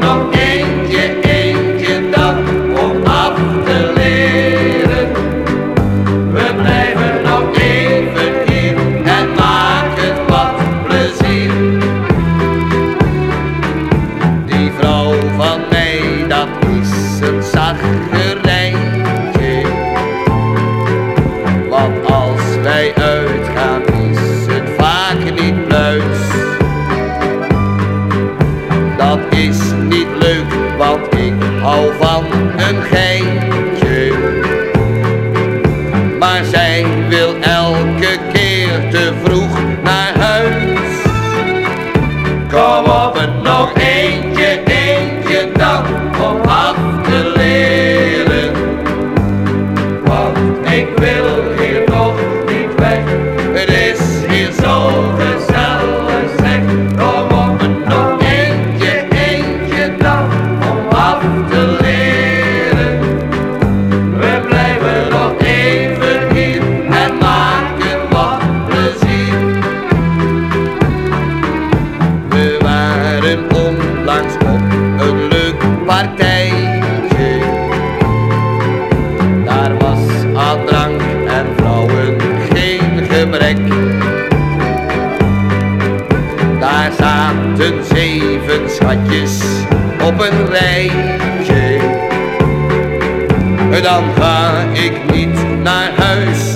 nog eentje, eentje dat om af te leren. We blijven nog even hier en maken wat plezier. Die vrouw van mij, dat is een zachtgerijntje. Wat als wij uitgaan, is het vaak niet pluis. Dat is niet leuk, want ik hou van een geintje. Maar zij wil elke keer te vroeg naar huis. Kom op, het nog eentje, eentje dan om af. Daar zaten zeven schatjes op een rijtje. Dan ga ik niet naar huis